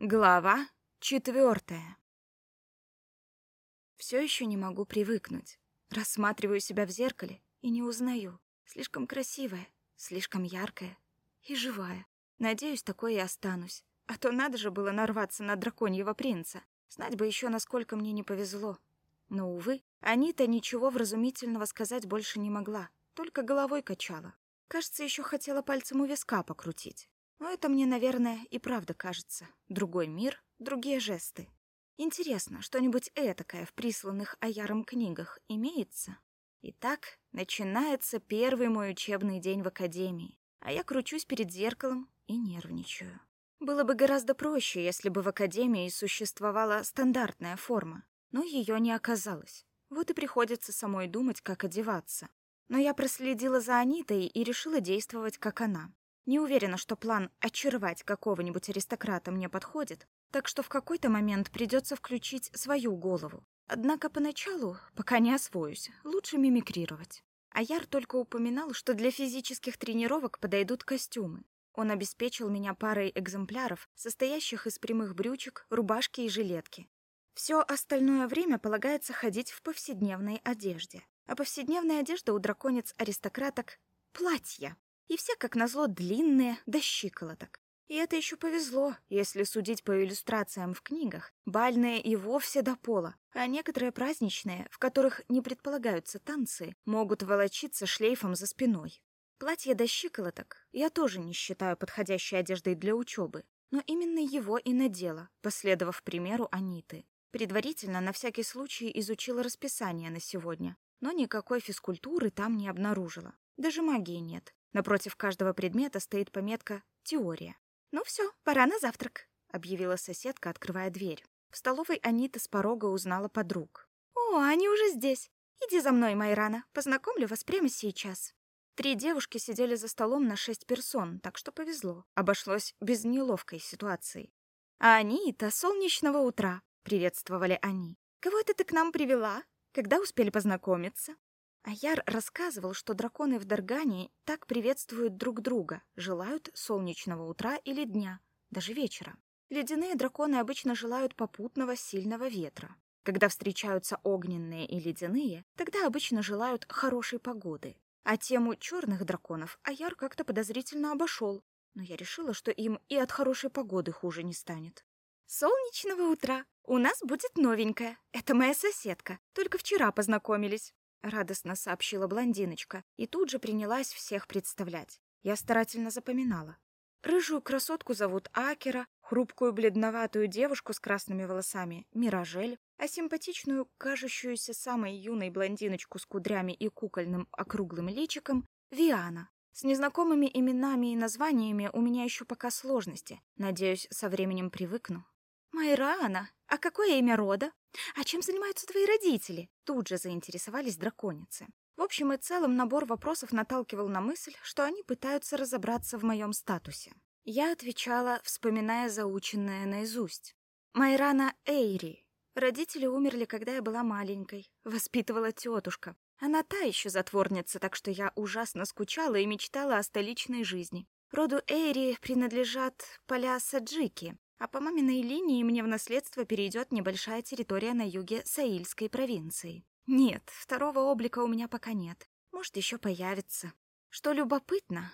Глава четвертая. Все еще не могу привыкнуть. Рассматриваю себя в зеркале и не узнаю. Слишком красивая, слишком яркая и живая. Надеюсь, такой и останусь. А то надо же было нарваться на драконьего принца. Знать бы еще, насколько мне не повезло. Но, увы, Анита ничего вразумительного сказать больше не могла, только головой качала. Кажется, еще хотела пальцем у виска покрутить. Но это мне, наверное, и правда кажется. Другой мир, другие жесты. Интересно, что-нибудь этакое в присланных Аяром книгах имеется? Итак, начинается первый мой учебный день в академии, а я кручусь перед зеркалом и нервничаю. Было бы гораздо проще, если бы в академии существовала стандартная форма, но ее не оказалось. Вот и приходится самой думать, как одеваться. Но я проследила за Анитой и решила действовать как она. Не уверена, что план очаровать какого-нибудь аристократа мне подходит, так что в какой-то момент придется включить свою голову. Однако поначалу, пока не освоюсь, лучше мимикрировать. Аяр только упоминал, что для физических тренировок подойдут костюмы. Он обеспечил меня парой экземпляров, состоящих из прямых брючек, рубашки и жилетки. Все остальное время полагается ходить в повседневной одежде. А повседневная одежда у драконец-аристократок — платья и все, как назло, длинные до щиколоток. И это еще повезло, если судить по иллюстрациям в книгах, бальные и вовсе до пола, а некоторые праздничные, в которых не предполагаются танцы, могут волочиться шлейфом за спиной. Платье до щиколоток я тоже не считаю подходящей одеждой для учебы, но именно его и надела, последовав примеру Аниты. Предварительно на всякий случай изучила расписание на сегодня, но никакой физкультуры там не обнаружила. Даже магии нет. Напротив каждого предмета стоит пометка «Теория». «Ну все, пора на завтрак», — объявила соседка, открывая дверь. В столовой Анита с порога узнала подруг. «О, они уже здесь. Иди за мной, Майрана, познакомлю вас прямо сейчас». Три девушки сидели за столом на шесть персон, так что повезло. Обошлось без неловкой ситуации. «А Анита, солнечного утра!» — приветствовали они. «Кого это ты к нам привела? Когда успели познакомиться?» Аяр рассказывал, что драконы в Даргане так приветствуют друг друга, желают солнечного утра или дня, даже вечера. Ледяные драконы обычно желают попутного сильного ветра. Когда встречаются огненные и ледяные, тогда обычно желают хорошей погоды. А тему черных драконов Аяр как-то подозрительно обошел, но я решила, что им и от хорошей погоды хуже не станет. «Солнечного утра! У нас будет новенькая. Это моя соседка. Только вчера познакомились. — радостно сообщила блондиночка и тут же принялась всех представлять. Я старательно запоминала. Рыжую красотку зовут Акера, хрупкую бледноватую девушку с красными волосами — Миражель, а симпатичную, кажущуюся самой юной блондиночку с кудрями и кукольным округлым личиком — Виана. С незнакомыми именами и названиями у меня еще пока сложности. Надеюсь, со временем привыкну. «Майрана, а какое имя рода? А чем занимаются твои родители?» Тут же заинтересовались драконицы. В общем и целом набор вопросов наталкивал на мысль, что они пытаются разобраться в моем статусе. Я отвечала, вспоминая заученное наизусть. «Майрана Эйри. Родители умерли, когда я была маленькой. Воспитывала тетушка. Она та еще затворница, так что я ужасно скучала и мечтала о столичной жизни. Роду Эйри принадлежат поля Саджики, а по маминой линии мне в наследство перейдет небольшая территория на юге Саильской провинции. Нет, второго облика у меня пока нет. Может, еще появится. Что любопытно,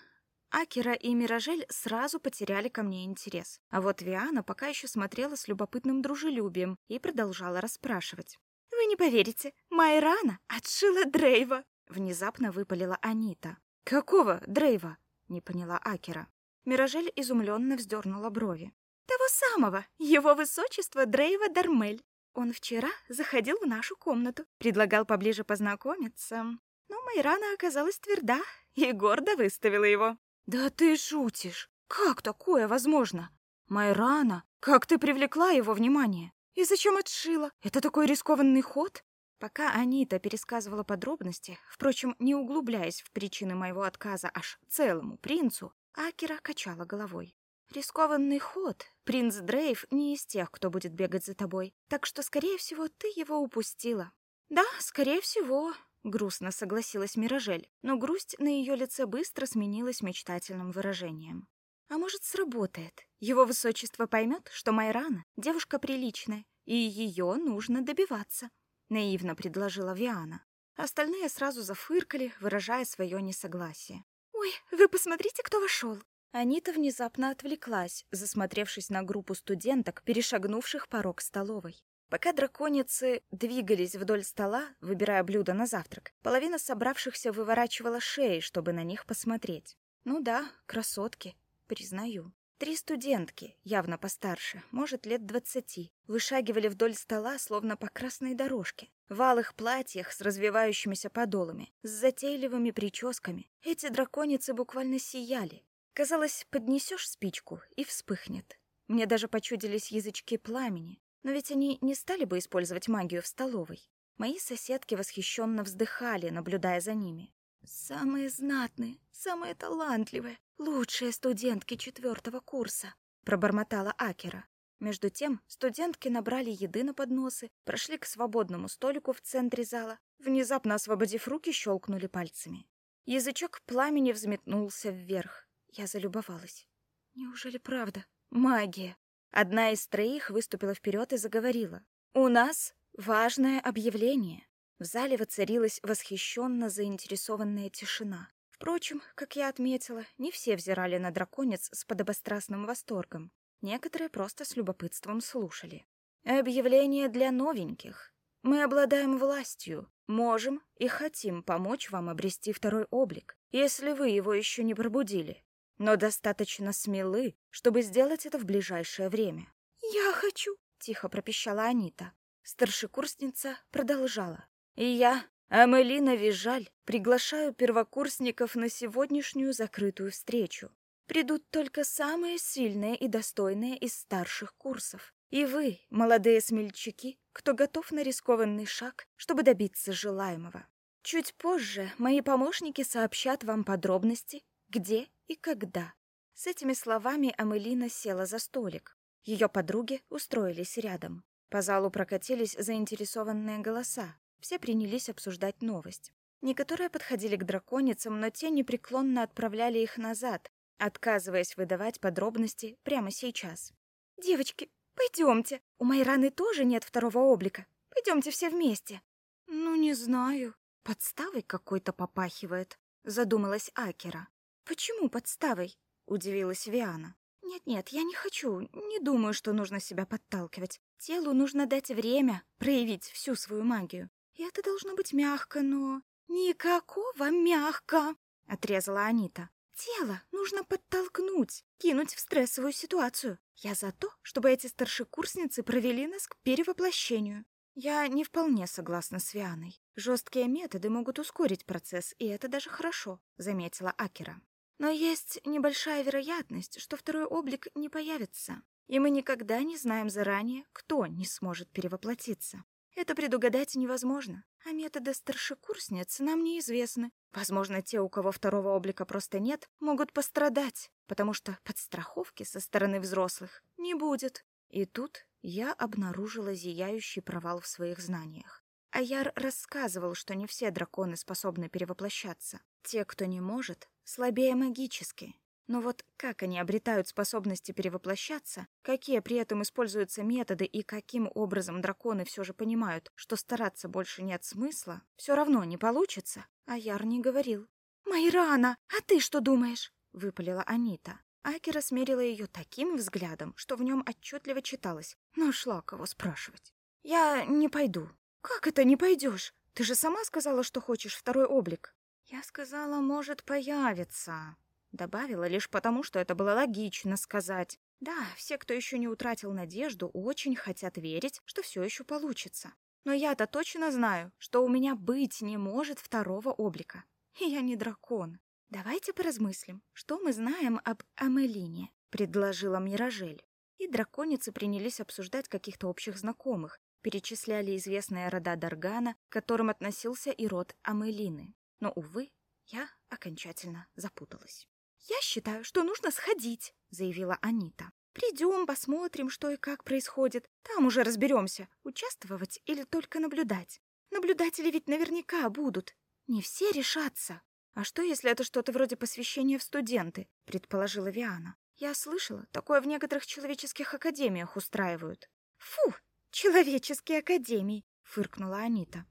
Акера и Миражель сразу потеряли ко мне интерес. А вот Виана пока еще смотрела с любопытным дружелюбием и продолжала расспрашивать. «Вы не поверите, Майрана отшила Дрейва!» Внезапно выпалила Анита. «Какого Дрейва?» — не поняла Акера. Миражель изумленно вздернула брови. Того самого, его высочество Дрейва Дармель. Он вчера заходил в нашу комнату, предлагал поближе познакомиться. Но Майрана оказалась тверда и гордо выставила его. «Да ты шутишь! Как такое возможно? Майрана, как ты привлекла его внимание? И зачем отшила? Это такой рискованный ход?» Пока Анита пересказывала подробности, впрочем, не углубляясь в причины моего отказа аж целому принцу, Акера качала головой. Рискованный ход. Принц Дрейв не из тех, кто будет бегать за тобой. Так что, скорее всего, ты его упустила. Да, скорее всего, грустно согласилась Миражель, но грусть на ее лице быстро сменилась мечтательным выражением. А может, сработает. Его высочество поймет, что Майрана — девушка приличная, и ее нужно добиваться. Наивно предложила Виана. Остальные сразу зафыркали, выражая свое несогласие. «Ой, вы посмотрите, кто вошел!» Анита внезапно отвлеклась, засмотревшись на группу студенток, перешагнувших порог столовой. Пока драконицы двигались вдоль стола, выбирая блюда на завтрак, половина собравшихся выворачивала шеи, чтобы на них посмотреть. Ну да, красотки, признаю. Три студентки, явно постарше, может, лет двадцати, вышагивали вдоль стола, словно по красной дорожке. В алых платьях с развивающимися подолами, с затейливыми прическами. Эти драконицы буквально сияли. Казалось, поднесешь спичку и вспыхнет. Мне даже почудились язычки пламени, но ведь они не стали бы использовать магию в столовой. Мои соседки восхищенно вздыхали, наблюдая за ними. «Самые знатные, самые талантливые, лучшие студентки четвертого курса», пробормотала Акера. Между тем студентки набрали еды на подносы, прошли к свободному столику в центре зала, внезапно освободив руки, щелкнули пальцами. Язычок пламени взметнулся вверх. Я залюбовалась. Неужели правда? Магия. Одна из троих выступила вперед и заговорила. «У нас важное объявление». В зале воцарилась восхищенно заинтересованная тишина. Впрочем, как я отметила, не все взирали на драконец с подобострастным восторгом. Некоторые просто с любопытством слушали. «Объявление для новеньких. Мы обладаем властью, можем и хотим помочь вам обрести второй облик, если вы его еще не пробудили но достаточно смелы, чтобы сделать это в ближайшее время. «Я хочу!» — тихо пропищала Анита. Старшекурсница продолжала. «И я, Амелина Вижаль, приглашаю первокурсников на сегодняшнюю закрытую встречу. Придут только самые сильные и достойные из старших курсов. И вы, молодые смельчаки, кто готов на рискованный шаг, чтобы добиться желаемого. Чуть позже мои помощники сообщат вам подробности где и когда. С этими словами Амелина села за столик. Ее подруги устроились рядом. По залу прокатились заинтересованные голоса. Все принялись обсуждать новость. Некоторые подходили к драконицам, но те непреклонно отправляли их назад, отказываясь выдавать подробности прямо сейчас. «Девочки, пойдемте. У Майраны тоже нет второго облика. Пойдемте все вместе». «Ну, не знаю. Подставой какой-то попахивает», — задумалась Акера. «Почему подставой?» — удивилась Виана. «Нет-нет, я не хочу, не думаю, что нужно себя подталкивать. Телу нужно дать время проявить всю свою магию. И это должно быть мягко, но...» «Никакого мягко!» — отрезала Анита. «Тело нужно подтолкнуть, кинуть в стрессовую ситуацию. Я за то, чтобы эти старшекурсницы провели нас к перевоплощению. Я не вполне согласна с Вианой. Жесткие методы могут ускорить процесс, и это даже хорошо», — заметила Акера. Но есть небольшая вероятность, что второй облик не появится, и мы никогда не знаем заранее, кто не сможет перевоплотиться. Это предугадать невозможно, а методы старшекурсниц нам неизвестны. Возможно, те, у кого второго облика просто нет, могут пострадать, потому что подстраховки со стороны взрослых не будет. И тут я обнаружила зияющий провал в своих знаниях. Аяр рассказывал, что не все драконы способны перевоплощаться. Те, кто не может, слабее магически. Но вот как они обретают способности перевоплощаться, какие при этом используются методы и каким образом драконы все же понимают, что стараться больше нет смысла, все равно не получится, Аяр не говорил. «Майрана, а ты что думаешь?» — выпалила Анита. Акера смерила ее таким взглядом, что в нем отчетливо читалось. Нашла кого спрашивать. «Я не пойду», «Как это не пойдешь? Ты же сама сказала, что хочешь второй облик». «Я сказала, может, появится». Добавила лишь потому, что это было логично сказать. Да, все, кто еще не утратил надежду, очень хотят верить, что все еще получится. Но я-то точно знаю, что у меня быть не может второго облика. И я не дракон. Давайте поразмыслим, что мы знаем об Амелине, предложила Миражель. И драконицы принялись обсуждать каких-то общих знакомых, перечисляли известные рода Даргана, к которым относился и род Амелины. Но, увы, я окончательно запуталась. «Я считаю, что нужно сходить», — заявила Анита. «Придем, посмотрим, что и как происходит. Там уже разберемся, участвовать или только наблюдать. Наблюдатели ведь наверняка будут. Не все решатся. А что, если это что-то вроде посвящения в студенты?» — предположила Виана. Я слышала, такое в некоторых человеческих академиях устраивают. Фу, человеческие академии, фыркнула Анита.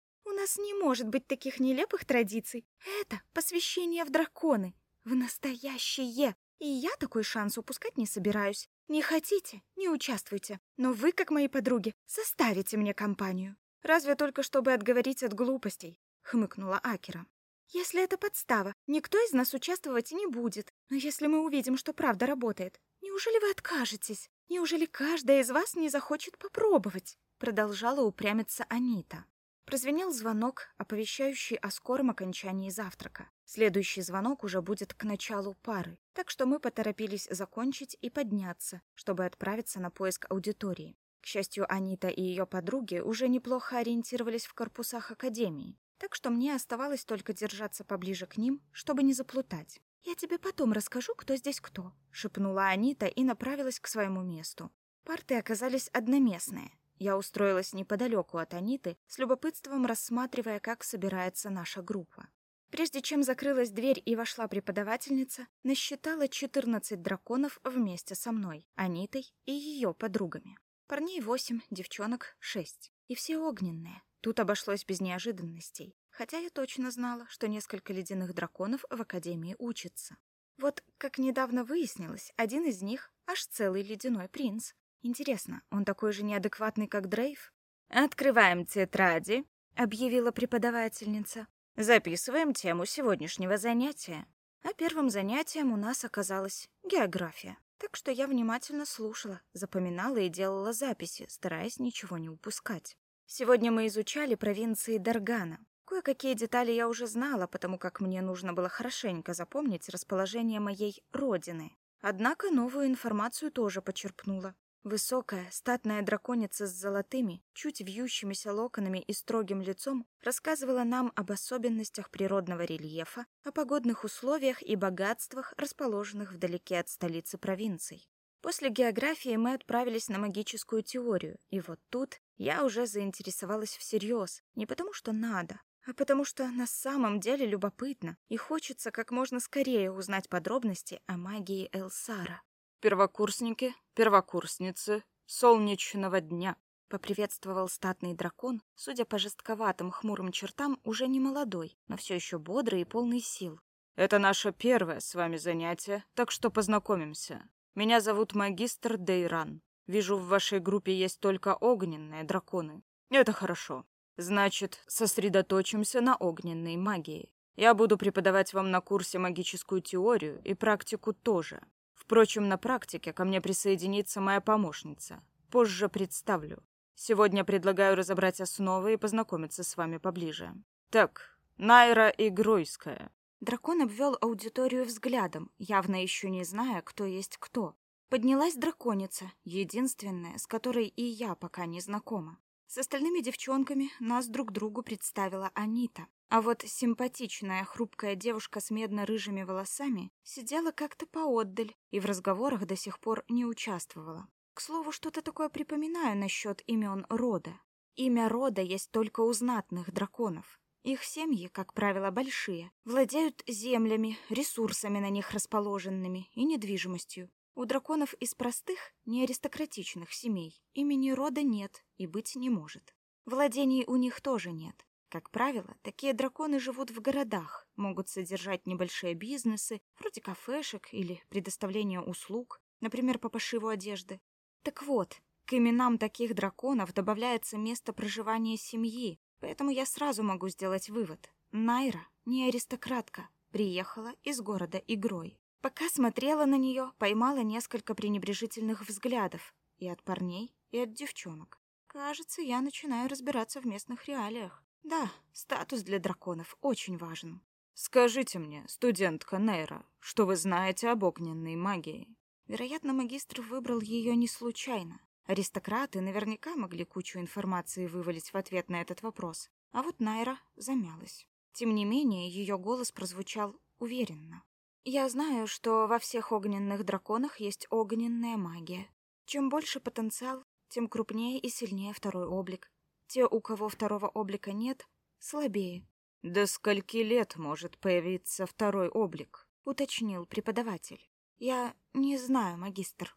Нас не может быть таких нелепых традиций. Это посвящение в драконы, в настоящее. И я такой шанс упускать не собираюсь. Не хотите, не участвуйте. Но вы, как мои подруги, составите мне компанию. Разве только чтобы отговорить от глупостей, хмыкнула Акера. Если это подстава, никто из нас участвовать не будет. Но если мы увидим, что правда работает, неужели вы откажетесь? Неужели каждая из вас не захочет попробовать? Продолжала упрямиться Анита. Прозвенел звонок, оповещающий о скором окончании завтрака. Следующий звонок уже будет к началу пары, так что мы поторопились закончить и подняться, чтобы отправиться на поиск аудитории. К счастью, Анита и ее подруги уже неплохо ориентировались в корпусах академии, так что мне оставалось только держаться поближе к ним, чтобы не заплутать. «Я тебе потом расскажу, кто здесь кто», — шепнула Анита и направилась к своему месту. Парты оказались одноместные. Я устроилась неподалеку от Аниты, с любопытством рассматривая, как собирается наша группа. Прежде чем закрылась дверь и вошла преподавательница, насчитала 14 драконов вместе со мной, Анитой и ее подругами. Парней восемь, девчонок шесть. И все огненные. Тут обошлось без неожиданностей, хотя я точно знала, что несколько ледяных драконов в Академии учатся. Вот, как недавно выяснилось, один из них аж целый ледяной принц. Интересно, он такой же неадекватный, как Дрейв? «Открываем тетради», — объявила преподавательница. «Записываем тему сегодняшнего занятия». А первым занятием у нас оказалась география. Так что я внимательно слушала, запоминала и делала записи, стараясь ничего не упускать. Сегодня мы изучали провинции Даргана. Кое-какие детали я уже знала, потому как мне нужно было хорошенько запомнить расположение моей родины. Однако новую информацию тоже почерпнула. Высокая, статная драконица с золотыми, чуть вьющимися локонами и строгим лицом рассказывала нам об особенностях природного рельефа, о погодных условиях и богатствах, расположенных вдалеке от столицы провинций. После географии мы отправились на магическую теорию, и вот тут я уже заинтересовалась всерьез, не потому что надо, а потому что на самом деле любопытно и хочется как можно скорее узнать подробности о магии Элсара. «Первокурсники, первокурсницы, солнечного дня!» — поприветствовал статный дракон, судя по жестковатым хмурым чертам, уже не молодой, но все еще бодрый и полный сил. «Это наше первое с вами занятие, так что познакомимся. Меня зовут магистр Дейран. Вижу, в вашей группе есть только огненные драконы. Это хорошо. Значит, сосредоточимся на огненной магии. Я буду преподавать вам на курсе магическую теорию и практику тоже. Впрочем, на практике ко мне присоединится моя помощница. Позже представлю. Сегодня предлагаю разобрать основы и познакомиться с вами поближе. Так, Найра Игройская. Дракон обвел аудиторию взглядом, явно еще не зная, кто есть кто. Поднялась драконица, единственная, с которой и я пока не знакома. С остальными девчонками нас друг другу представила Анита. А вот симпатичная, хрупкая девушка с медно-рыжими волосами сидела как-то поотдаль и в разговорах до сих пор не участвовала. К слову, что-то такое припоминаю насчет имен рода. Имя рода есть только у знатных драконов. Их семьи, как правило, большие, владеют землями, ресурсами на них расположенными и недвижимостью. У драконов из простых, неаристократичных семей имени рода нет и быть не может. Владений у них тоже нет. Как правило, такие драконы живут в городах, могут содержать небольшие бизнесы, вроде кафешек или предоставления услуг, например, по пошиву одежды. Так вот, к именам таких драконов добавляется место проживания семьи, Поэтому я сразу могу сделать вывод. Найра не аристократка, приехала из города игрой. Пока смотрела на нее, поймала несколько пренебрежительных взглядов и от парней, и от девчонок. Кажется, я начинаю разбираться в местных реалиях. Да, статус для драконов очень важен. Скажите мне, студентка Нейра, что вы знаете об огненной магии? Вероятно, магистр выбрал ее не случайно. Аристократы наверняка могли кучу информации вывалить в ответ на этот вопрос, а вот Найра замялась. Тем не менее, ее голос прозвучал уверенно. «Я знаю, что во всех огненных драконах есть огненная магия. Чем больше потенциал, тем крупнее и сильнее второй облик. Те, у кого второго облика нет, слабее». «До скольки лет может появиться второй облик?» — уточнил преподаватель. Я не знаю, магистр.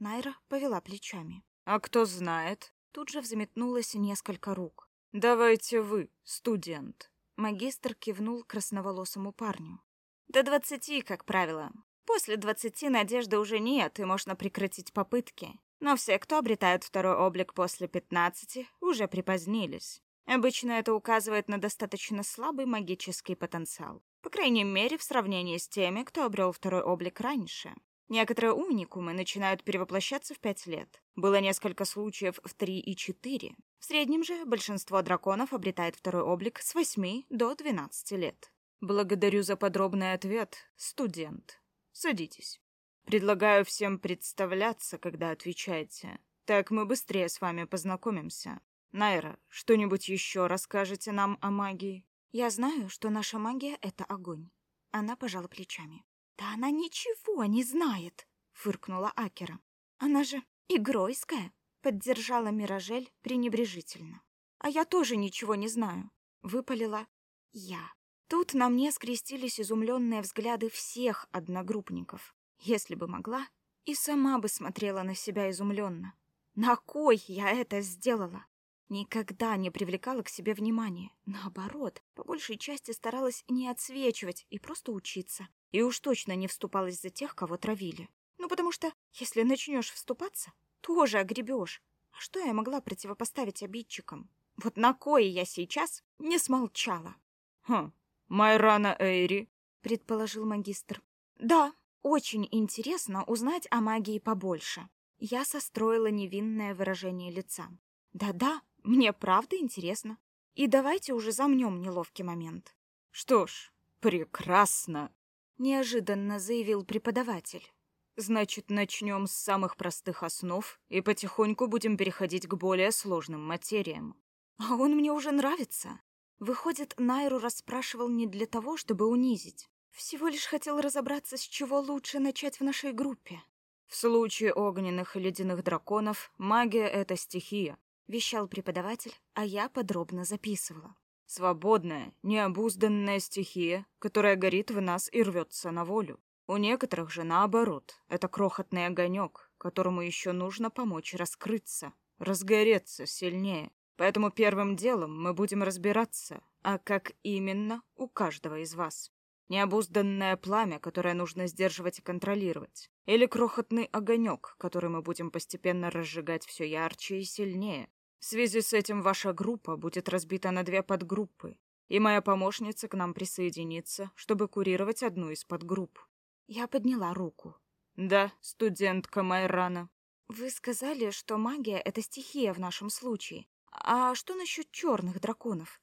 Найра повела плечами. А кто знает? Тут же взметнулось несколько рук. Давайте вы, студент. Магистр кивнул красноволосому парню. До двадцати, как правило. После двадцати надежды уже нет, и можно прекратить попытки. Но все, кто обретают второй облик после пятнадцати, уже припозднились. Обычно это указывает на достаточно слабый магический потенциал. По крайней мере, в сравнении с теми, кто обрел второй облик раньше. Некоторые уникумы начинают перевоплощаться в пять лет. Было несколько случаев в три и четыре. В среднем же большинство драконов обретает второй облик с восьми до двенадцати лет. Благодарю за подробный ответ, студент. Садитесь. Предлагаю всем представляться, когда отвечаете. Так мы быстрее с вами познакомимся. Найра, что-нибудь еще расскажете нам о магии? Я знаю, что наша магия — это огонь. Она пожала плечами. Да она ничего не знает, фыркнула Акера. Она же игройская, поддержала Миражель пренебрежительно. А я тоже ничего не знаю, выпалила я. Тут на мне скрестились изумленные взгляды всех одногруппников. Если бы могла, и сама бы смотрела на себя изумленно. На кой я это сделала? Никогда не привлекала к себе внимания. Наоборот, по большей части старалась не отсвечивать и просто учиться. И уж точно не вступалась за тех, кого травили. Ну, потому что, если начнешь вступаться, тоже огребешь. А что я могла противопоставить обидчикам? Вот на кое я сейчас не смолчала. «Хм, Майрана Эйри», — предположил магистр. «Да, очень интересно узнать о магии побольше. Я состроила невинное выражение лица. Да-да, мне правда интересно. И давайте уже замнем неловкий момент. Что ж, прекрасно, неожиданно заявил преподаватель. Значит, начнем с самых простых основ и потихоньку будем переходить к более сложным материям. А он мне уже нравится. Выходит, Найру расспрашивал не для того, чтобы унизить. Всего лишь хотел разобраться, с чего лучше начать в нашей группе. В случае огненных и ледяных драконов магия — это стихия, вещал преподаватель, а я подробно записывала. Свободная, необузданная стихия, которая горит в нас и рвется на волю. У некоторых же наоборот, это крохотный огонек, которому еще нужно помочь раскрыться, разгореться сильнее. Поэтому первым делом мы будем разбираться, а как именно у каждого из вас. Необузданное пламя, которое нужно сдерживать и контролировать. Или крохотный огонек, который мы будем постепенно разжигать все ярче и сильнее. В связи с этим ваша группа будет разбита на две подгруппы, и моя помощница к нам присоединится, чтобы курировать одну из подгрупп. Я подняла руку. Да, студентка Майрана. Вы сказали, что магия — это стихия в нашем случае. А что насчет черных драконов?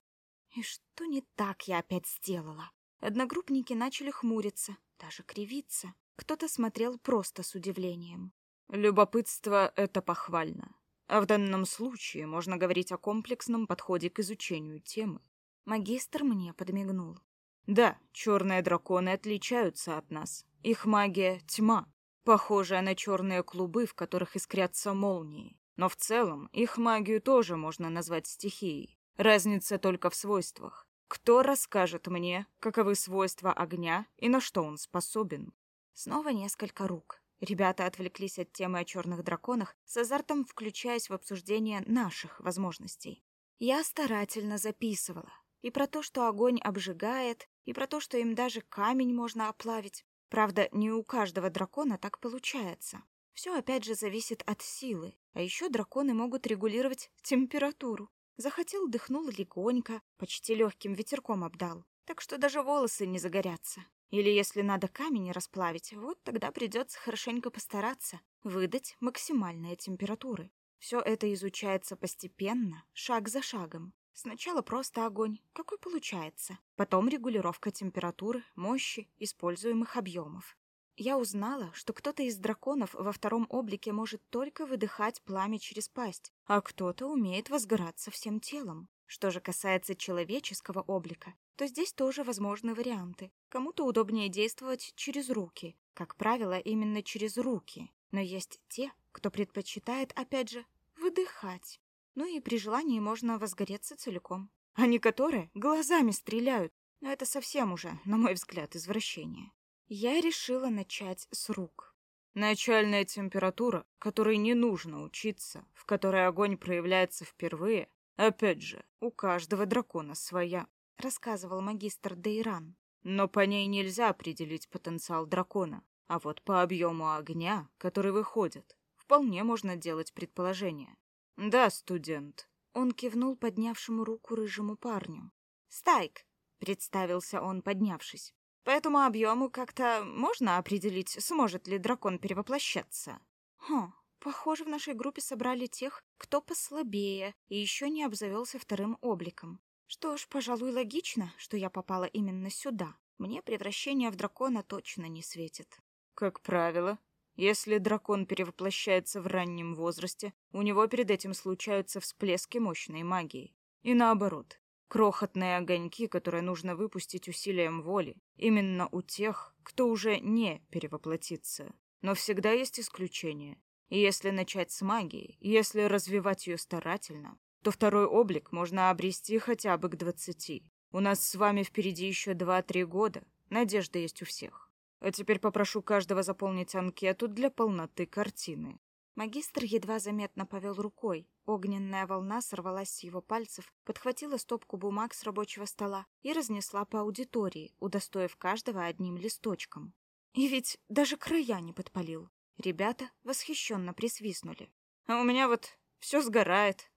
И что не так я опять сделала? Одногруппники начали хмуриться, даже кривиться. Кто-то смотрел просто с удивлением. Любопытство — это похвально. А в данном случае можно говорить о комплексном подходе к изучению темы. Магистр мне подмигнул. Да, черные драконы отличаются от нас. Их магия — тьма, похожая на черные клубы, в которых искрятся молнии. Но в целом их магию тоже можно назвать стихией. Разница только в свойствах. Кто расскажет мне, каковы свойства огня и на что он способен? Снова несколько рук. Ребята отвлеклись от темы о черных драконах, с азартом включаясь в обсуждение наших возможностей. Я старательно записывала. И про то, что огонь обжигает, и про то, что им даже камень можно оплавить. Правда, не у каждого дракона так получается. Все опять же зависит от силы. А еще драконы могут регулировать температуру. Захотел, дыхнул легонько, почти легким ветерком обдал. Так что даже волосы не загорятся. Или если надо камень расплавить, вот тогда придется хорошенько постараться, выдать максимальные температуры. Все это изучается постепенно, шаг за шагом. Сначала просто огонь, какой получается. Потом регулировка температуры, мощи, используемых объемов. Я узнала, что кто-то из драконов во втором облике может только выдыхать пламя через пасть, а кто-то умеет возгораться всем телом. Что же касается человеческого облика, то здесь тоже возможны варианты. Кому-то удобнее действовать через руки. Как правило, именно через руки. Но есть те, кто предпочитает, опять же, выдыхать. Ну и при желании можно возгореться целиком. Они которые глазами стреляют. Но это совсем уже, на мой взгляд, извращение. Я решила начать с рук. Начальная температура, которой не нужно учиться, в которой огонь проявляется впервые, опять же, у каждого дракона своя, рассказывал магистр Дейран. Но по ней нельзя определить потенциал дракона. А вот по объему огня, который выходит, вполне можно делать предположение. Да, студент. Он кивнул поднявшему руку рыжему парню. Стайк, представился он, поднявшись. По этому объему как-то можно определить, сможет ли дракон перевоплощаться. Хм, похоже, в нашей группе собрали тех, кто послабее и еще не обзавелся вторым обликом. Что ж, пожалуй, логично, что я попала именно сюда. Мне превращение в дракона точно не светит. Как правило, если дракон перевоплощается в раннем возрасте, у него перед этим случаются всплески мощной магии. И наоборот, крохотные огоньки, которые нужно выпустить усилием воли, именно у тех, кто уже не перевоплотится. Но всегда есть исключения. И если начать с магии, если развивать ее старательно, то второй облик можно обрести хотя бы к двадцати. У нас с вами впереди еще два-три года. Надежда есть у всех. А теперь попрошу каждого заполнить анкету для полноты картины. Магистр едва заметно повел рукой. Огненная волна сорвалась с его пальцев, подхватила стопку бумаг с рабочего стола и разнесла по аудитории, удостоив каждого одним листочком. И ведь даже края не подпалил. Ребята восхищенно присвистнули. А у меня вот все сгорает,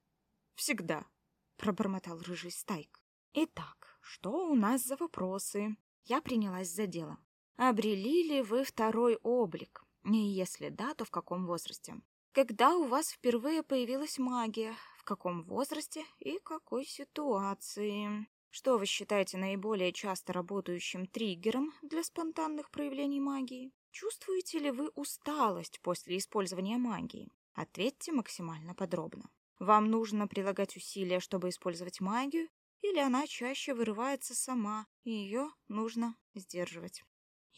Всегда, пробормотал рыжий стайк. Итак, что у нас за вопросы? Я принялась за дело. Обрели ли вы второй облик? И если да, то в каком возрасте? Когда у вас впервые появилась магия? В каком возрасте и какой ситуации? Что вы считаете наиболее часто работающим триггером для спонтанных проявлений магии? Чувствуете ли вы усталость после использования магии? Ответьте максимально подробно. Вам нужно прилагать усилия, чтобы использовать магию, или она чаще вырывается сама, и ее нужно сдерживать.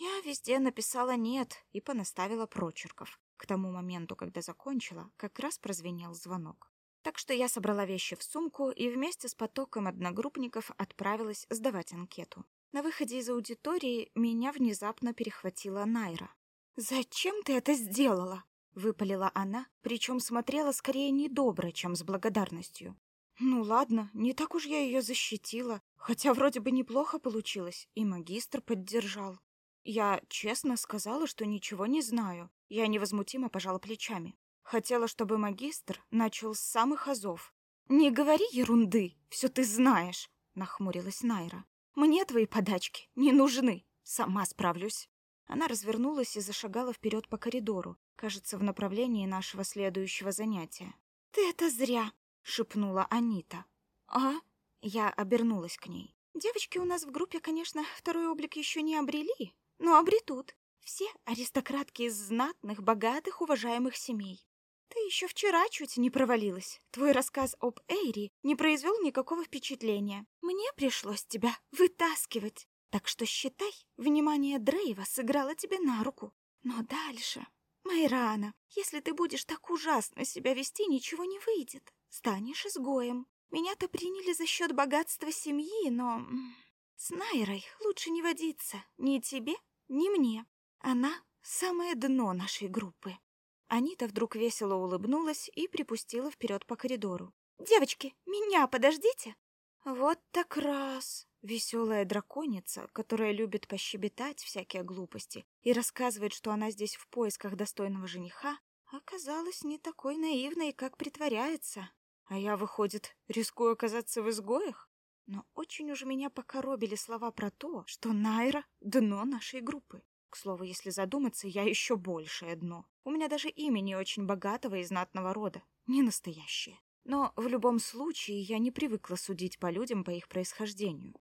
Я везде написала «нет» и понаставила прочерков. К тому моменту, когда закончила, как раз прозвенел звонок. Так что я собрала вещи в сумку и вместе с потоком одногруппников отправилась сдавать анкету. На выходе из аудитории меня внезапно перехватила Найра. «Зачем ты это сделала?» Выпалила она, причем смотрела скорее недобро, чем с благодарностью. Ну ладно, не так уж я ее защитила, хотя вроде бы неплохо получилось, и магистр поддержал. Я честно сказала, что ничего не знаю. Я невозмутимо пожала плечами. Хотела, чтобы магистр начал с самых азов. «Не говори ерунды, все ты знаешь», — нахмурилась Найра. «Мне твои подачки не нужны, сама справлюсь». Она развернулась и зашагала вперед по коридору, кажется, в направлении нашего следующего занятия. «Ты это зря!» — шепнула Анита. «А?» — я обернулась к ней. «Девочки у нас в группе, конечно, второй облик еще не обрели, но обретут. Все аристократки из знатных, богатых, уважаемых семей. Ты еще вчера чуть не провалилась. Твой рассказ об Эйри не произвел никакого впечатления. Мне пришлось тебя вытаскивать. Так что считай, внимание Дрейва сыграло тебе на руку. Но дальше Майрана, если ты будешь так ужасно себя вести, ничего не выйдет. Станешь изгоем. Меня-то приняли за счет богатства семьи, но... С Найрой лучше не водиться. Ни тебе, ни мне. Она — самое дно нашей группы. Анита вдруг весело улыбнулась и припустила вперед по коридору. «Девочки, меня подождите!» Вот так раз. Веселая драконица, которая любит пощебетать всякие глупости и рассказывает, что она здесь в поисках достойного жениха, оказалась не такой наивной, как притворяется. А я, выходит, рискую оказаться в изгоях? Но очень уж меня покоробили слова про то, что Найра — дно нашей группы. К слову, если задуматься, я еще большее дно. У меня даже имя не очень богатого и знатного рода, не настоящее. Но в любом случае я не привыкла судить по людям по их происхождению.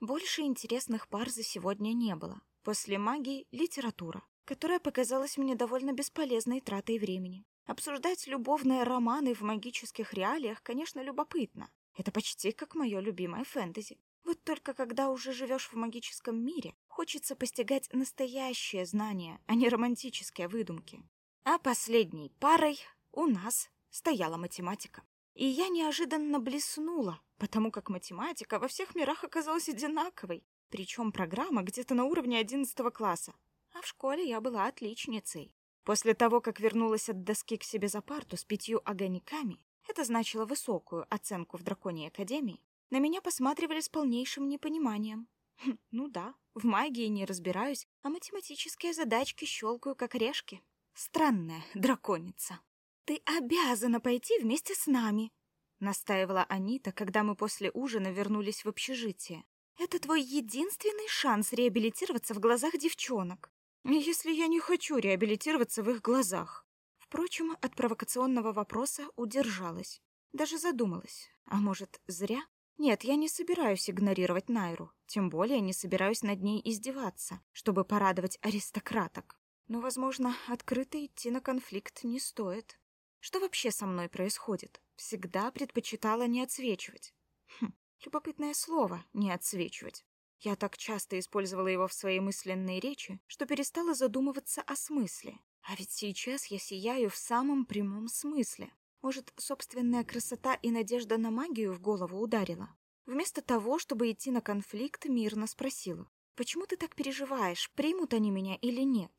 Больше интересных пар за сегодня не было. После магии — литература, которая показалась мне довольно бесполезной тратой времени. Обсуждать любовные романы в магических реалиях, конечно, любопытно. Это почти как мое любимое фэнтези. Вот только когда уже живешь в магическом мире, хочется постигать настоящее знание, а не романтические выдумки. А последней парой у нас стояла математика. И я неожиданно блеснула, потому как математика во всех мирах оказалась одинаковой. Причем программа где-то на уровне одиннадцатого класса. А в школе я была отличницей. После того, как вернулась от доски к себе за парту с пятью огоньками, это значило высокую оценку в Драконьей Академии, на меня посматривали с полнейшим непониманием. Хм, ну да, в магии не разбираюсь, а математические задачки щелкаю как орешки. Странная драконица. «Ты обязана пойти вместе с нами», — настаивала Анита, когда мы после ужина вернулись в общежитие. «Это твой единственный шанс реабилитироваться в глазах девчонок. Если я не хочу реабилитироваться в их глазах». Впрочем, от провокационного вопроса удержалась. Даже задумалась. А может, зря? Нет, я не собираюсь игнорировать Найру. Тем более не собираюсь над ней издеваться, чтобы порадовать аристократок. Но, возможно, открыто идти на конфликт не стоит. Что вообще со мной происходит? Всегда предпочитала не отсвечивать. Хм, любопытное слово «не отсвечивать». Я так часто использовала его в своей мысленной речи, что перестала задумываться о смысле. А ведь сейчас я сияю в самом прямом смысле. Может, собственная красота и надежда на магию в голову ударила? Вместо того, чтобы идти на конфликт, мирно спросила. «Почему ты так переживаешь, примут они меня или нет?»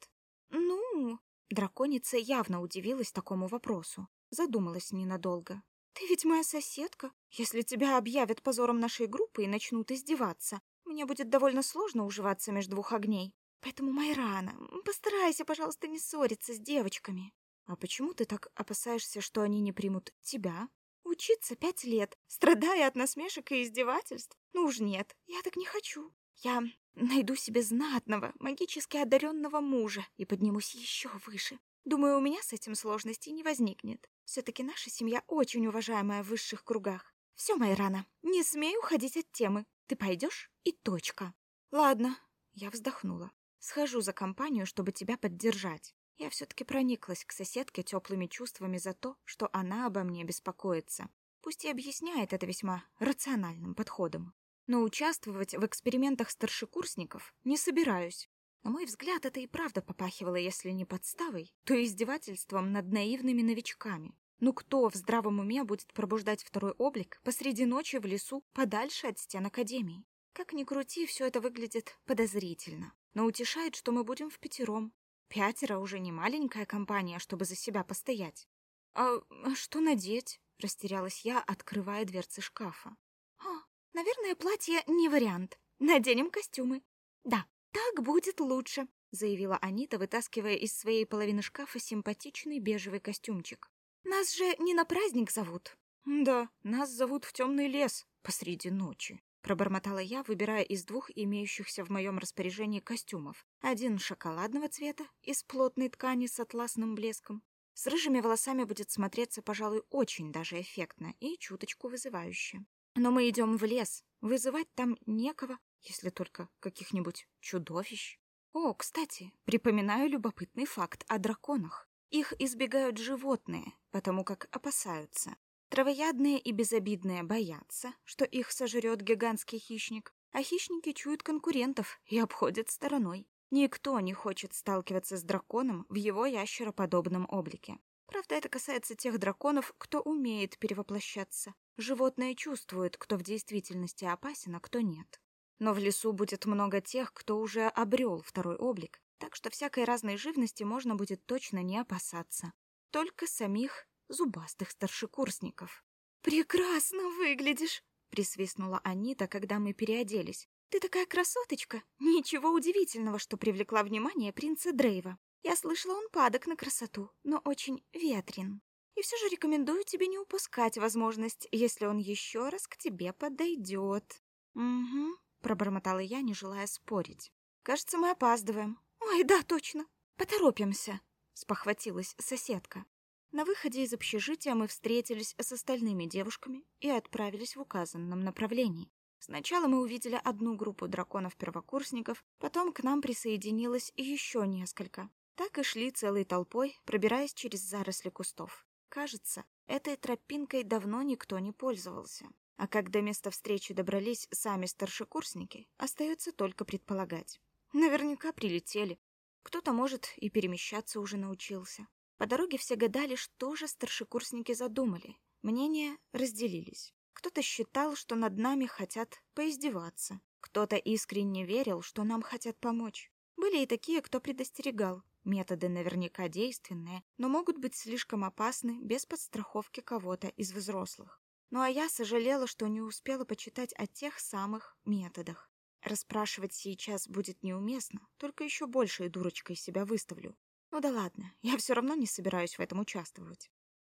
«Ну...» Драконица явно удивилась такому вопросу. Задумалась ненадолго. «Ты ведь моя соседка. Если тебя объявят позором нашей группы и начнут издеваться, мне будет довольно сложно уживаться между двух огней. Поэтому, Майрана, постарайся, пожалуйста, не ссориться с девочками». «А почему ты так опасаешься, что они не примут тебя?» «Учиться пять лет, страдая от насмешек и издевательств? Ну уж нет, я так не хочу. Я найду себе знатного, магически одаренного мужа и поднимусь еще выше. Думаю, у меня с этим сложностей не возникнет. Все-таки наша семья очень уважаемая в высших кругах. Все, Майрана, не смей уходить от темы. Ты пойдешь и точка. Ладно, я вздохнула. Схожу за компанию, чтобы тебя поддержать. Я все-таки прониклась к соседке теплыми чувствами за то, что она обо мне беспокоится. Пусть и объясняет это весьма рациональным подходом. Но участвовать в экспериментах старшекурсников не собираюсь. На мой взгляд, это и правда попахивало, если не подставой, то издевательством над наивными новичками. Ну кто в здравом уме будет пробуждать второй облик посреди ночи в лесу подальше от стен Академии? Как ни крути, все это выглядит подозрительно. Но утешает, что мы будем в пятером, Пятеро уже не маленькая компания, чтобы за себя постоять. «А, а что надеть?» — растерялась я, открывая дверцы шкафа. «А, наверное, платье не вариант. Наденем костюмы». «Да, так будет лучше», — заявила Анита, вытаскивая из своей половины шкафа симпатичный бежевый костюмчик. «Нас же не на праздник зовут». «Да, нас зовут в темный лес посреди ночи», Пробормотала я, выбирая из двух имеющихся в моем распоряжении костюмов. Один шоколадного цвета, из плотной ткани с атласным блеском. С рыжими волосами будет смотреться, пожалуй, очень даже эффектно и чуточку вызывающе. Но мы идем в лес. Вызывать там некого, если только каких-нибудь чудовищ. О, кстати, припоминаю любопытный факт о драконах. Их избегают животные, потому как опасаются. Травоядные и безобидные боятся, что их сожрет гигантский хищник, а хищники чуют конкурентов и обходят стороной. Никто не хочет сталкиваться с драконом в его ящероподобном облике. Правда, это касается тех драконов, кто умеет перевоплощаться. Животные чувствуют, кто в действительности опасен, а кто нет. Но в лесу будет много тех, кто уже обрел второй облик, так что всякой разной живности можно будет точно не опасаться. Только самих зубастых старшекурсников. «Прекрасно выглядишь!» — присвистнула Анита, когда мы переоделись. «Ты такая красоточка! Ничего удивительного, что привлекла внимание принца Дрейва. Я слышала, он падок на красоту, но очень ветрен. И все же рекомендую тебе не упускать возможность, если он еще раз к тебе подойдет». «Угу», — пробормотала я, не желая спорить. «Кажется, мы опаздываем». «Ой, да, точно. Поторопимся», — спохватилась соседка. На выходе из общежития мы встретились с остальными девушками и отправились в указанном направлении. Сначала мы увидели одну группу драконов-первокурсников, потом к нам присоединилось еще несколько. Так и шли целой толпой, пробираясь через заросли кустов. Кажется, этой тропинкой давно никто не пользовался. А как до места встречи добрались сами старшекурсники, остается только предполагать. Наверняка прилетели. Кто-то, может, и перемещаться уже научился. По дороге все гадали, что же старшекурсники задумали. Мнения разделились. Кто-то считал, что над нами хотят поиздеваться. Кто-то искренне верил, что нам хотят помочь. Были и такие, кто предостерегал. Методы наверняка действенные, но могут быть слишком опасны без подстраховки кого-то из взрослых. Ну а я сожалела, что не успела почитать о тех самых методах. Расспрашивать сейчас будет неуместно, только еще большей дурочкой себя выставлю. Ну да ладно, я все равно не собираюсь в этом участвовать.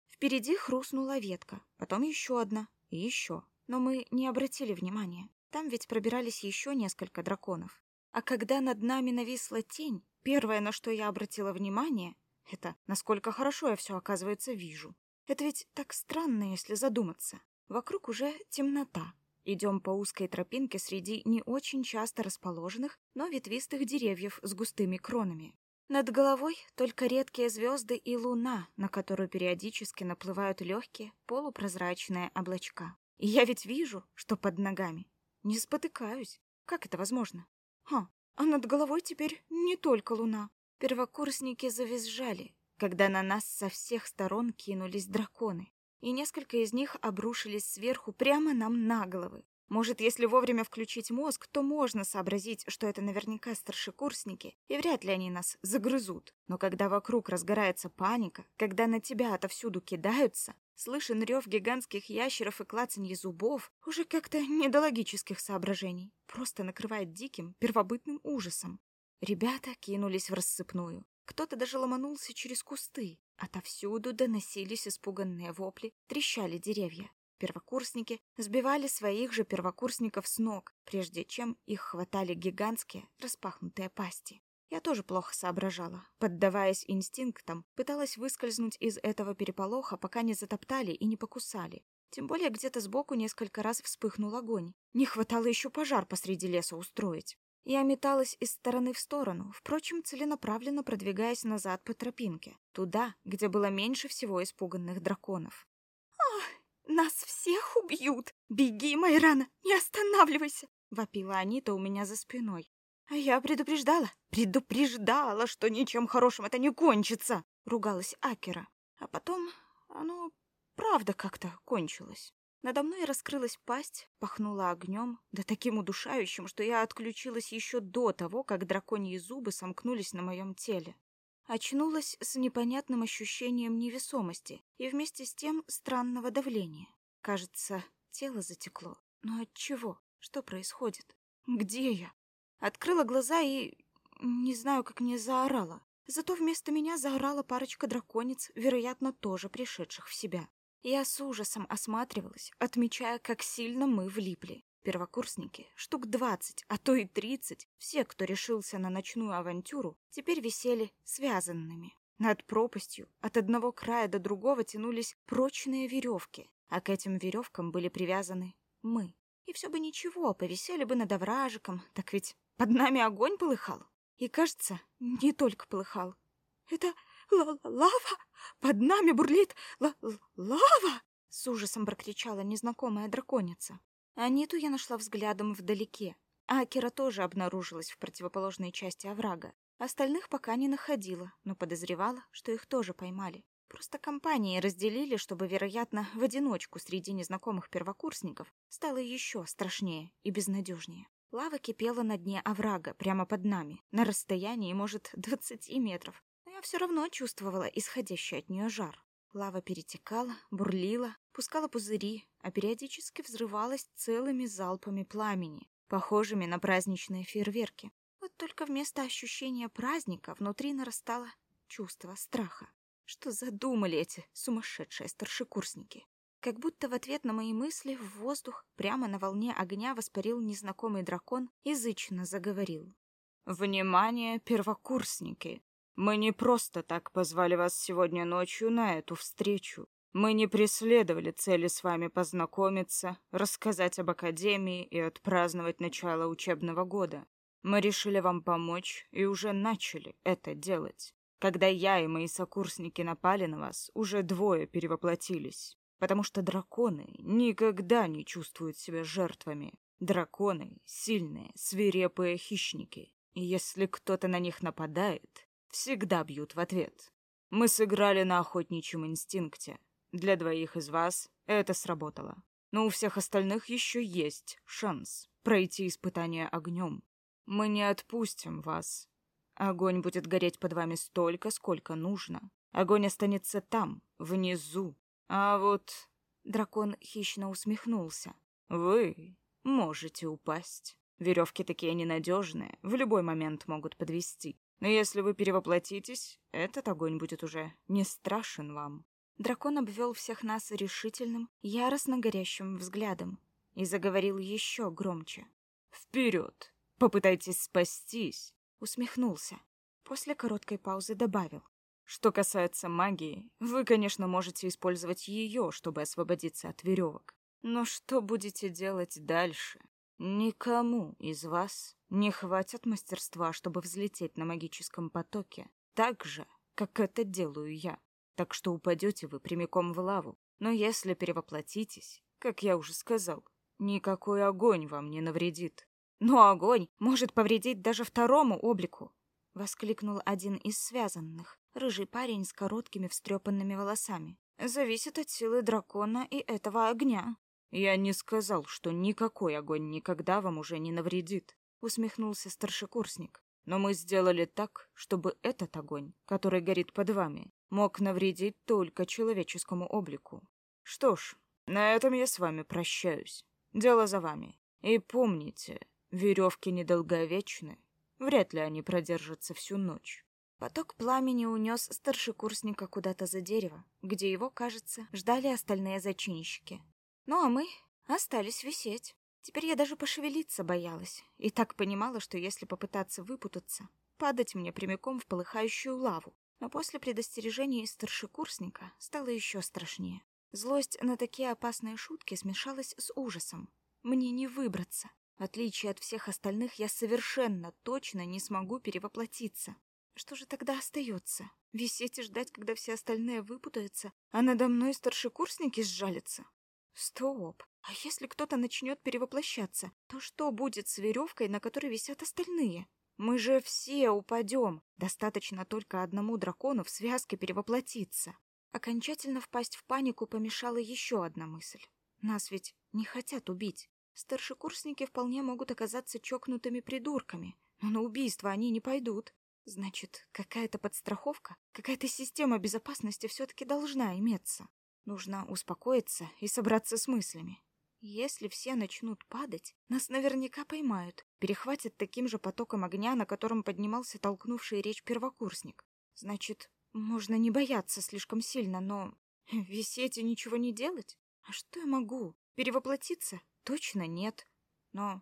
Впереди хрустнула ветка, потом еще одна и еще. Но мы не обратили внимания. Там ведь пробирались еще несколько драконов. А когда над нами нависла тень, первое, на что я обратила внимание, это насколько хорошо я все, оказывается, вижу. Это ведь так странно, если задуматься. Вокруг уже темнота. Идем по узкой тропинке среди не очень часто расположенных, но ветвистых деревьев с густыми кронами. Над головой только редкие звезды и луна, на которую периодически наплывают легкие полупрозрачные облачка. И я ведь вижу, что под ногами. Не спотыкаюсь. Как это возможно? Ха, а над головой теперь не только луна. Первокурсники завизжали, когда на нас со всех сторон кинулись драконы. И несколько из них обрушились сверху прямо нам на головы. Может, если вовремя включить мозг, то можно сообразить, что это наверняка старшекурсники, и вряд ли они нас загрызут. Но когда вокруг разгорается паника, когда на тебя отовсюду кидаются, слышен рев гигантских ящеров и клацанье зубов, уже как-то не до логических соображений, просто накрывает диким, первобытным ужасом. Ребята кинулись в рассыпную. Кто-то даже ломанулся через кусты. Отовсюду доносились испуганные вопли, трещали деревья. Первокурсники сбивали своих же первокурсников с ног, прежде чем их хватали гигантские распахнутые пасти. Я тоже плохо соображала. Поддаваясь инстинктам, пыталась выскользнуть из этого переполоха, пока не затоптали и не покусали. Тем более где-то сбоку несколько раз вспыхнул огонь. Не хватало еще пожар посреди леса устроить. Я металась из стороны в сторону, впрочем, целенаправленно продвигаясь назад по тропинке, туда, где было меньше всего испуганных драконов. «Ах, нас всех убьют! Беги, Майрана, не останавливайся!» — вопила Анита у меня за спиной. А я предупреждала, предупреждала, что ничем хорошим это не кончится, ругалась Акера. А потом оно правда как-то кончилось. Надо мной раскрылась пасть, пахнула огнем, да таким удушающим, что я отключилась еще до того, как драконьи зубы сомкнулись на моем теле. Очнулась с непонятным ощущением невесомости и вместе с тем странного давления. Кажется, тело затекло. Но от чего? Что происходит? Где я? Открыла глаза и... не знаю, как не заорала. Зато вместо меня заорала парочка драконец, вероятно, тоже пришедших в себя. Я с ужасом осматривалась, отмечая, как сильно мы влипли. Первокурсники, штук двадцать, а то и тридцать, все, кто решился на ночную авантюру, теперь висели связанными. Над пропастью от одного края до другого тянулись прочные веревки, а к этим веревкам были привязаны мы. И все бы ничего, повисели бы над овражиком, так ведь под нами огонь полыхал. И, кажется, не только полыхал. Это л лава? Под нами бурлит л лава? С ужасом прокричала незнакомая драконица. Аниту я нашла взглядом вдалеке. А Акира тоже обнаружилась в противоположной части оврага. Остальных пока не находила, но подозревала, что их тоже поймали. Просто компании разделили, чтобы, вероятно, в одиночку среди незнакомых первокурсников стало еще страшнее и безнадежнее. Лава кипела на дне оврага, прямо под нами, на расстоянии, может, двадцати метров. Но я все равно чувствовала исходящий от нее жар. Лава перетекала, бурлила, пускала пузыри, а периодически взрывалась целыми залпами пламени, похожими на праздничные фейерверки. Вот только вместо ощущения праздника внутри нарастало чувство страха. Что задумали эти сумасшедшие старшекурсники? Как будто в ответ на мои мысли в воздух прямо на волне огня воспарил незнакомый дракон, язычно заговорил. «Внимание, первокурсники! Мы не просто так позвали вас сегодня ночью на эту встречу. Мы не преследовали цели с вами познакомиться, рассказать об академии и отпраздновать начало учебного года. Мы решили вам помочь и уже начали это делать. Когда я и мои сокурсники напали на вас, уже двое перевоплотились, потому что драконы никогда не чувствуют себя жертвами. Драконы — сильные, свирепые хищники, и если кто-то на них нападает, всегда бьют в ответ. Мы сыграли на охотничьем инстинкте. Для двоих из вас это сработало. но у всех остальных еще есть шанс пройти испытание огнем. Мы не отпустим вас. Огонь будет гореть под вами столько, сколько нужно. Огонь останется там, внизу. А вот... Дракон хищно усмехнулся. Вы можете упасть. Веревки такие ненадежные, в любой момент могут подвести. Но если вы перевоплотитесь, этот огонь будет уже не страшен вам. Дракон обвел всех нас решительным, яростно горящим взглядом и заговорил еще громче. «Вперед! Попытайтесь спастись!» Усмехнулся. После короткой паузы добавил. «Что касается магии, вы, конечно, можете использовать ее, чтобы освободиться от веревок. Но что будете делать дальше? Никому из вас не хватит мастерства, чтобы взлететь на магическом потоке, так же, как это делаю я. Так что упадете вы прямиком в лаву. Но если перевоплотитесь, как я уже сказал, никакой огонь вам не навредит. Но огонь может повредить даже второму облику, воскликнул один из связанных, рыжий парень с короткими встрепанными волосами. Зависит от силы дракона и этого огня. Я не сказал, что никакой огонь никогда вам уже не навредит, усмехнулся старшекурсник. Но мы сделали так, чтобы этот огонь, который горит под вами, мог навредить только человеческому облику. Что ж, на этом я с вами прощаюсь. Дело за вами. И помните, веревки недолговечны. Вряд ли они продержатся всю ночь. Поток пламени унес старшекурсника куда-то за дерево, где его, кажется, ждали остальные зачинщики. Ну а мы остались висеть. Теперь я даже пошевелиться боялась и так понимала, что если попытаться выпутаться, падать мне прямиком в полыхающую лаву. Но после предостережения старшекурсника стало еще страшнее. Злость на такие опасные шутки смешалась с ужасом. Мне не выбраться. В отличие от всех остальных, я совершенно точно не смогу перевоплотиться. Что же тогда остается? Висеть и ждать, когда все остальные выпутаются, а надо мной старшекурсники сжалятся? Стоп! А если кто-то начнет перевоплощаться, то что будет с веревкой, на которой висят остальные? Мы же все упадем. Достаточно только одному дракону в связке перевоплотиться. Окончательно впасть в панику помешала еще одна мысль. Нас ведь не хотят убить. Старшекурсники вполне могут оказаться чокнутыми придурками, но на убийство они не пойдут. Значит, какая-то подстраховка, какая-то система безопасности все-таки должна иметься. Нужно успокоиться и собраться с мыслями. Если все начнут падать, нас наверняка поймают, перехватят таким же потоком огня, на котором поднимался толкнувший речь первокурсник. Значит, можно не бояться слишком сильно, но висеть и ничего не делать? А что я могу? Перевоплотиться? Точно нет. Но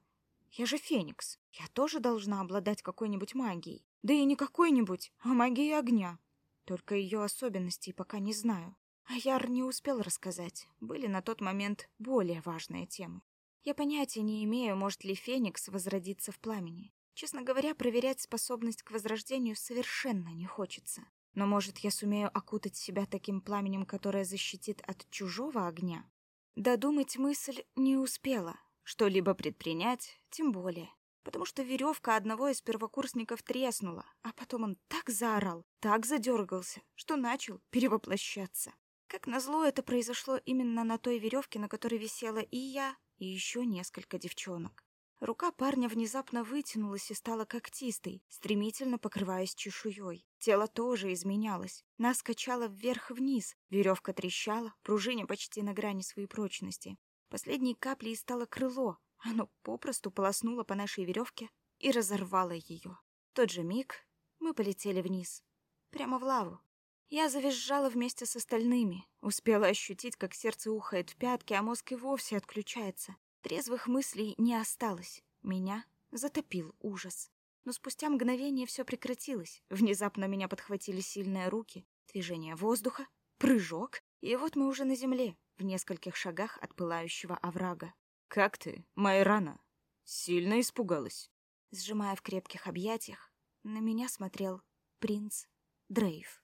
я же Феникс. Я тоже должна обладать какой-нибудь магией. Да и не какой-нибудь, а магией огня. Только ее особенностей пока не знаю. А Яр не успел рассказать. Были на тот момент более важные темы. Я понятия не имею, может ли Феникс возродиться в пламени. Честно говоря, проверять способность к возрождению совершенно не хочется. Но, может, я сумею окутать себя таким пламенем, которое защитит от чужого огня? Додумать мысль не успела. Что-либо предпринять, тем более. Потому что веревка одного из первокурсников треснула, а потом он так заорал, так задергался, что начал перевоплощаться. Как назло, это произошло именно на той веревке, на которой висела и я, и еще несколько девчонок. Рука парня внезапно вытянулась и стала когтистой, стремительно покрываясь чешуей. Тело тоже изменялось. Нас качало вверх-вниз, веревка трещала, пружиня почти на грани своей прочности. Последней каплей стало крыло. Оно попросту полоснуло по нашей веревке и разорвало ее. В тот же миг мы полетели вниз, прямо в лаву. Я завизжала вместе с остальными, успела ощутить, как сердце ухает в пятки, а мозг и вовсе отключается. Трезвых мыслей не осталось. Меня затопил ужас. Но спустя мгновение все прекратилось. Внезапно меня подхватили сильные руки, движение воздуха, прыжок, и вот мы уже на земле, в нескольких шагах от пылающего оврага. «Как ты, Майрана? Сильно испугалась?» Сжимая в крепких объятиях, на меня смотрел принц Дрейв.